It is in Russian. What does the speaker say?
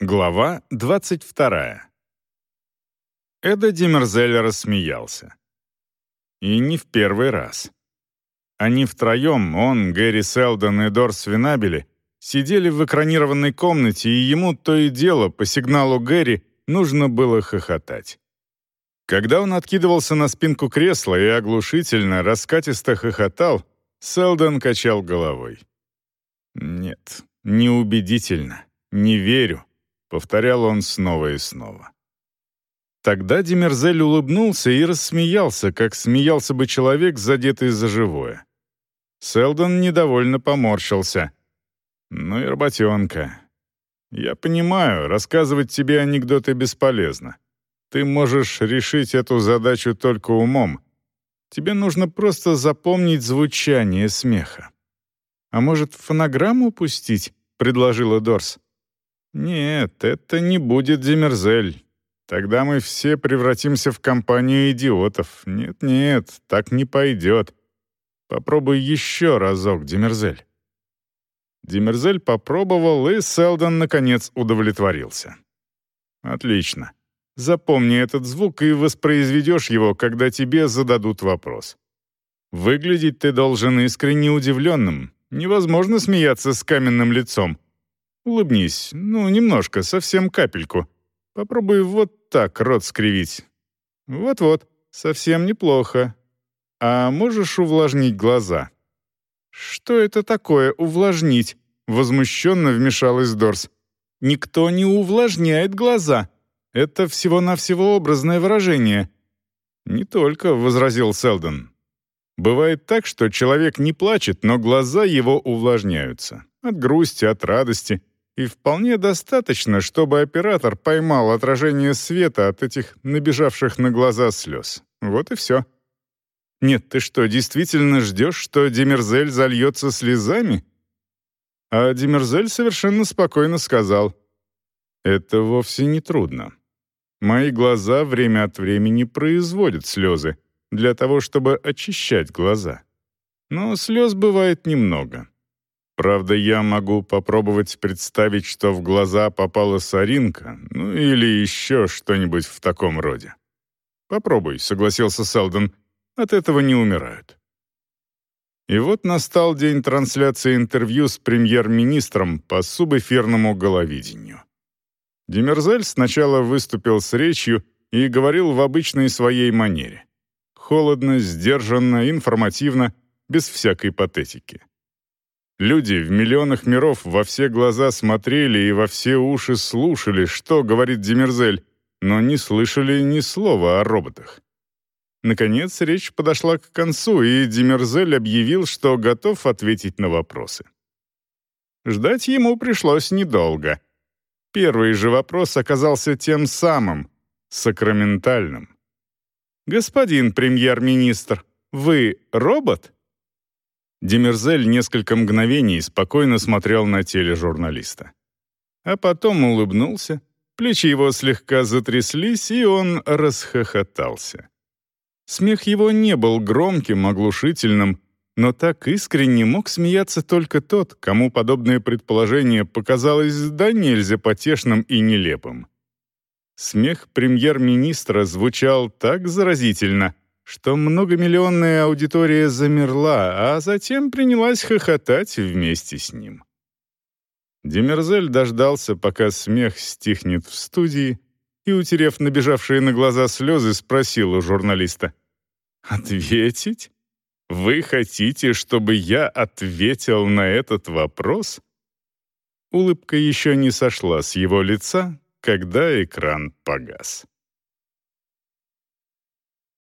Глава 22. Эда Демерзель рассмеялся. И не в первый раз. Они втроем, он, Гэри Селдон и Дорс Винабели, сидели в экранированной комнате, и ему то и дело, по сигналу Гэри, нужно было хохотать. Когда он откидывался на спинку кресла и оглушительно, раскатисто хохотал, Селдон качал головой. «Нет, неубедительно, не верю», — повторял он снова и снова. Тогда Демерзель улыбнулся и рассмеялся, как смеялся бы человек, задетый за живое. Селдон недовольно поморщился. «Ну и работенка. Я понимаю, рассказывать тебе анекдоты бесполезно. Ты можешь решить эту задачу только умом. Тебе нужно просто запомнить звучание смеха». «А может, фонограмму пустить?» — предложила Дорс. «Нет, это не будет Демерзель. Тогда мы все превратимся в компанию идиотов. Нет-нет, так не пойдет. Попробуй еще разок, Демерзель». Демерзель попробовал, и Селдон, наконец, удовлетворился. «Отлично. Запомни этот звук и воспроизведешь его, когда тебе зададут вопрос. Выглядеть ты должен искренне удивленным. Невозможно смеяться с каменным лицом. Улыбнись, ну, немножко, совсем капельку. Попробуй вот так рот скривить. Вот-вот, совсем неплохо. А можешь увлажнить глаза?» «Что это такое увлажнить?» — возмущенно вмешалась Дорс. «Никто не увлажняет глаза. Это всего-навсего образное выражение». «Не только», — возразил Селдон. «Бывает так, что человек не плачет, но глаза его увлажняются. От грусти, от радости. И вполне достаточно, чтобы оператор поймал отражение света от этих набежавших на глаза слез. Вот и все». Нет, ты что, действительно ждешь, что Демерзель зальется слезами? А Демерзель совершенно спокойно сказал, «Это вовсе не трудно. Мои глаза время от времени производят слезы для того, чтобы очищать глаза. Но слез бывает немного. Правда, я могу попробовать представить, что в глаза попала соринка, ну или еще что-нибудь в таком роде. «Попробуй», — согласился Селдон, — от этого не умирают. И вот настал день трансляции интервью с премьер-министром по субэфирному головидению. Демерзель сначала выступил с речью и говорил в обычной своей манере. Холодно, сдержанно, информативно, без всякой патетики. Люди в миллионах миров во все глаза смотрели и во все уши слушали, что говорит Демерзель, но не слышали ни слова о роботах. Наконец, речь подошла к концу, и Демерзель объявил, что готов ответить на вопросы. Ждать ему пришлось недолго. Первый же вопрос оказался тем самым, сакраментальным. «Господин премьер-министр, вы робот?» Демерзель несколько мгновений спокойно смотрел на тележурналиста. А потом улыбнулся, плечи его слегка затряслись, и он расхохотался. Смех его не был громким, оглушительным, но так искренне мог смеяться только тот, кому подобное предположение показалось да нельзя потешным и нелепым. Смех премьер-министра звучал так заразительно, что многомиллионная аудитория замерла, а затем принялась хохотать вместе с ним. Демерзель дождался, пока смех стихнет в студии, и, утерев набежавшие на глаза слезы, спросил у журналиста. «Ответить? Вы хотите, чтобы я ответил на этот вопрос?» Улыбка еще не сошла с его лица, когда экран погас.